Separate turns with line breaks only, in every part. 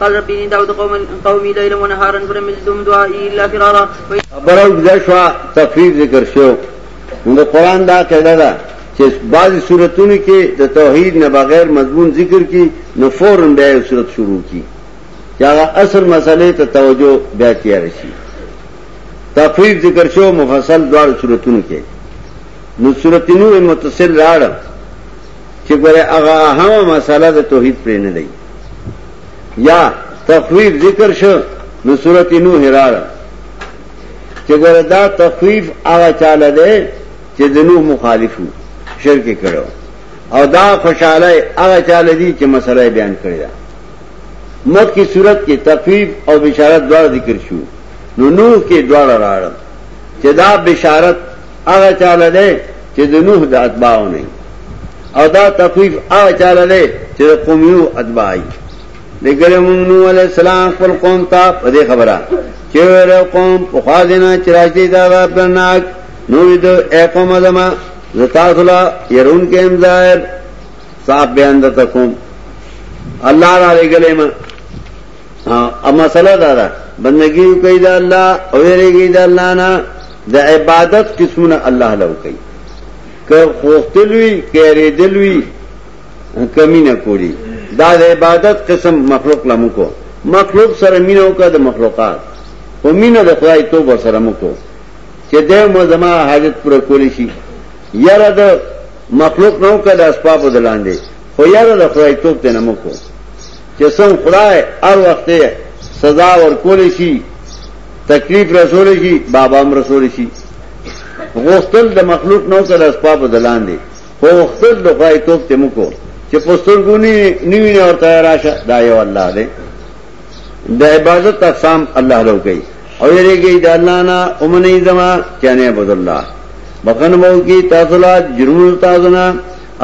قال ربي إني دعوت قومي ليلا ونهارا فلم يزدهم دعائي إلا فرارا
خبره اوږده شوه تفریح ذکر شو نو د قرآن دا قاعده ده چې بعضې صورتونو کې د توحید نه بغیر مضمون ذکر کی نو فورا بیا یو صورت شروع کی چې هغه اصل مسئلې ته توجه بیا تیار شي تفریح ذکر شو مفصل دواړو صورتونو کې نو صورت نو متصل راړ چې ګوره هغه اهمه مسله د توحید پرې نه دی یا تخویف ذکر شو نو صورت نو حرار چه گوره دا تخویف آغا چاله ده چه دنو مخالفو شرک کرو او دا خوشحاله آغا چاله دی چه مسئلہ بیان کرده مخ کی صورت کې تخویف او بشارت دوار ذکر شو نو نوح کې دوار راړم چه دا بشارت هغه چاله ده چې د نوح د اتباعو نه او دا تخفیف هغه چاله ده چې د قومیو اتباعي لګره مونږ نو علی السلام خپل قوم ته په دې خبره چې ور قوم په خاصنه چې راځي دا غبرناک نو دې اقوم زما زتا صلا يرون کې امزاير صاحب بیان د تکوم الله را لګلې ما اما صلا دا بندگی کوي دا الله او یې کوي دا الله نه د عبادت قسمونه الله له کوي که خوختلوي کېریدلوي کمی نه کولی دا د عبادت قسم مخلوق لمو کو مخلوق سره مینه وکړه د مخلوقات په مینه د خدای توبه سره مو کو چې د مزما حاجت پر کولی شي یاره د مخلوق نو کړه اسباب دلاندې خو یاره د خدای توپ ته نه مو کو چې څنګه خدای هر وخت سزا ورکول شي تکلیف رسول شي بابا هم رسول شي غوښتل د مخلوق نو سره اسباب دلان دي خو غوښتل د خدای توپ ته مکو چې پسترګونی نیوی نه ورته راشه دا یو الله دی د عبادت اقسام الله له کوي او یریږي د الله نه اومنه زما چانه عبد الله بخن مو کی تاسو لا جرم تاسو نه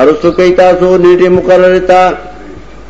ارسو کوي تاسو نیټه مقرره تا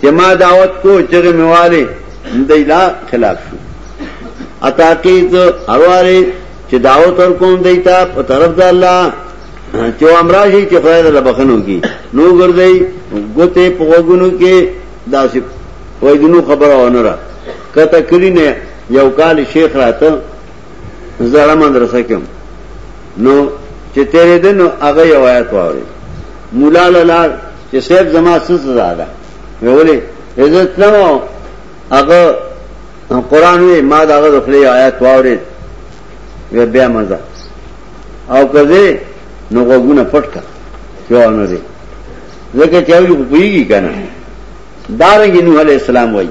چې ما دعوت کو چغې مې والې دی لا خلاف شو اتا کې ته هرواره چې دعوت ور کوم دی ته په طرف د الله چې امر شي چې خدای له بخنو کی نو ګرځي ګوته په وګونو کې داسې وای دنو خبره ونه را کته کلی نه یو کال شیخ راته زړه مدرسه کې نو چې تیرې دنو هغه یو آیت واره مولا لاله چې صاحب زما څه سزا ده مې ولې عزت نه مو هغه قران وی ما دا هغه خپل آیات واورید وی بیا مزه او کزه نو غوونه پټکا یو نه دی ځکه چې یو پیږي کنه دارنګ نوح علی السلام وایي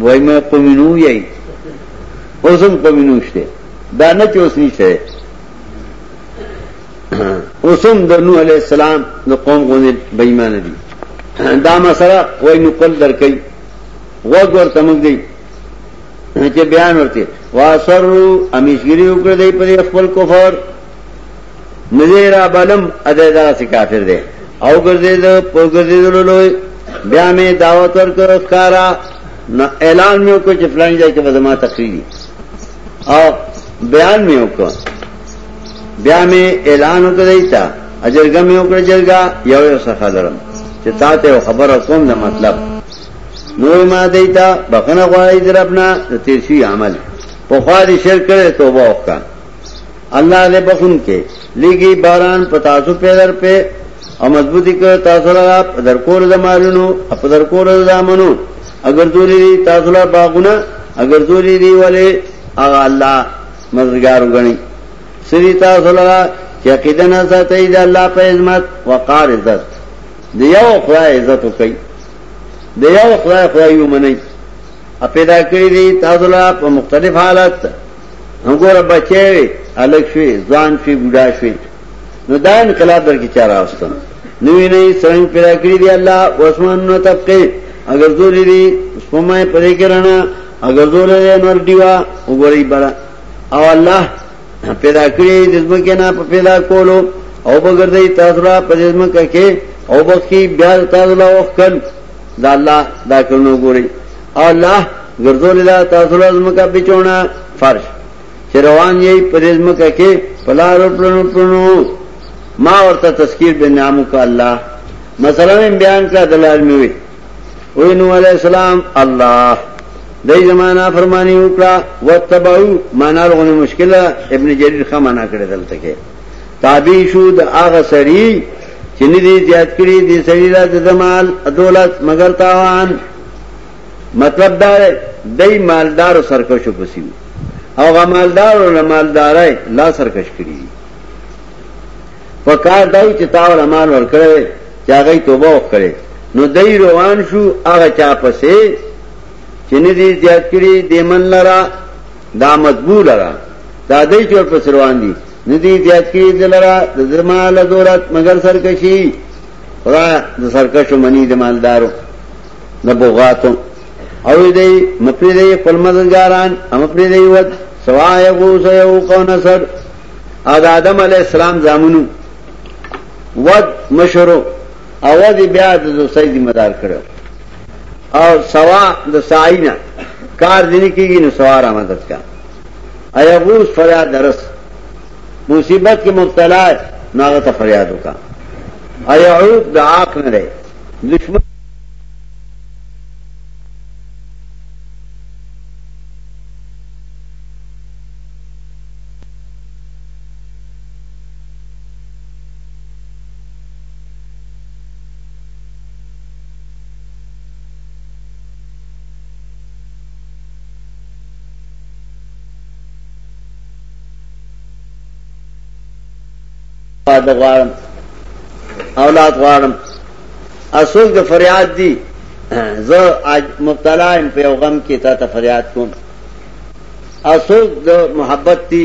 وای مې قومینو یی اوسم قومینو شته دا نه چې اوس نشته اوسم د نوح علی السلام د قوم غونې بېمان دي دا مسله وای نو کول درکې وګ ورته موږ دی چې بیان ورته واسرو امیشګری وکړ دی په خپل کفر نه زه را بلم ا دې دا سي کافر دی او ګرځید په ګرځیدل لوی بیا مې دعوت ورکړ ښکارا نو اعلان مې وکړ چې فلان ځای کې به زما تقریر او بیان مې وکړ بیا مې اعلان وکړ ایتا اجرګه مې وکړ جرګه یو یو څخه لرم چې تا ته خبره کوم د مطلب نو ما دیتا بخنه غواړی درپنا د تیسی عمل په خوا دې شرک کړې توبه وکړه الله دې بخون کې لګي باران په تاسو په در په او مضبوطی کړ تاسو لپاره په در کور د مالونو په در کور د زامنو اگر دوری دی تاسو لپاره باغونه اگر دوری دی ولې اغه الله مزګار وګڼي سری تاسو لپاره چې عقیده نه ساتي د الله په عظمت وقار عزت دی یو خدای عزت کوي دی یو خدای خدای یو مني اپیدا کړی دی تاسو لپاره په مختلف حالت وګوره بچی وي الګ شوي ځوان شوي بوډا شوي نو دا انقلاب در کې چاره واستم نو نه څنګه پیدا کړی دی الله وسمان نو طبقه اگر زوري دي سمه پرې کرنا اگر زوري نور دیوا وګوري بڑا او الله پیدا کړی د ځمکې نه په پیدا کولو او بغردي تاسو را په ځمکه کې او بخي بیا تاسو لا وکړ دا الله دا کړنو ګوري او الله ګرځول دا تاسو له زمکه بچونه فرش چې روان یې په دې زمکه کې پلارو پلانو پلانو ما ورته تذکیر به نامو کا الله مثلا بیان کا دلال میوي وې نو علی السلام الله دای زمانہ فرمانی وکړه وتبعو معنا لغونه مشکله ابن جریر خمانه کړی دلته کې تابع شو د هغه سړی چې نه دی زیات کړی دی سړی را د مال دولت مگر تاوان مطلب دا دی دای مالدار سرکشو پسیو او غ مالدار او مالدارای لا سرکش کړی په کار دای چې تاول مال ور کړی چې هغه توبه وکړي نو دای روان شو هغه چا پسې چې نه دی زیات کړی دیمن لرا دا مطبوع لرا دا دی چې ور پس روان دي ندی زیات کړي دلرا د درما له دولت مگر سرکشي خدا د سرکشو منی د مالدارو د بوغاتو او دې مپری دې خپل مددګاران هم پری دې وت سوا یو سو یو کو نصر ادا آدم علی السلام زامنو ود مشرو او دې بیا د دوسای ذمہ دار کړو او سوا د سعی نه کار دې نه کیږي نو سوا را مدد کا ایا غوس فریاد درس مصیبت کې مبتلا نو هغه ته فریاد وکا ایا عود د عاق نه لري دشمن اولاد غواړم اولاد غواړم اسوک د فریاد دی زه مبتلا ام په غم کې تا ته فریاد کوم اسوک د محبت دی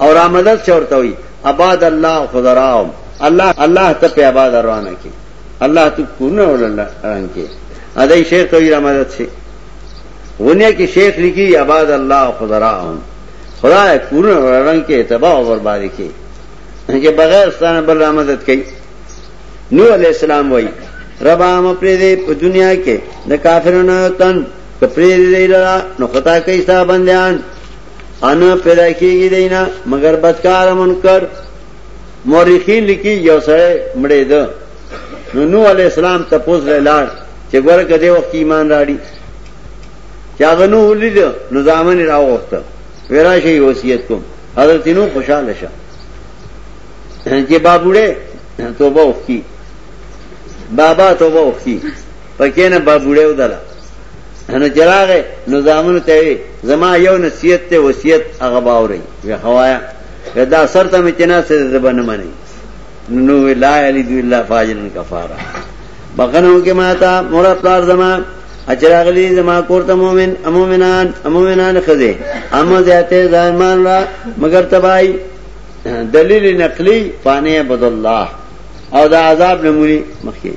او را مدد شه ورته وي اباد الله خضراهم الله الله ته په اباد روانه کې الله ته کونه ولنه رنګ کې ادای شیخ ته را مدد شي ونه کې شیخ لګي اباد الله خضراهم خدای کونه رنګ کې تباہ او برباد کې چې بغیر ستانه بل را مدد کوي نوح علیہ السلام وای رب عام پرې دې په دنیا کې د کافرونو تن کپرې دې لرا نو خطا کوي صاحب بندیان ان پیدا کیږي دینا مگر بدکار منکر مورخین لیکي یو سره مړې ده نو نو علی السلام ته پوز لاړ چې ګوره کدی وخت ایمان راړي چاغه نو ولید نو ځامن راوخته ورا شي وصیت کوم حضرت نو خوشاله شه چې بابوړې توبه وکي بابا توبه وکي پکې نه بابوړې ودلا نو چراغه نو زامن ته وی زما یو نصیحت ته وصیت هغه باورې وی خوایا دا سر ته مې چنا سره زبنه منی نو لا علی دی الله فاجرن کفاره بغنو کې ما تا مور پلار زما اچراغلی زما کور ته مؤمن امومنان امومنان خزه اما ذاته ځان را مگر تبای دلیل نقلی فانه عبد الله او دا عذاب نمونی مخکې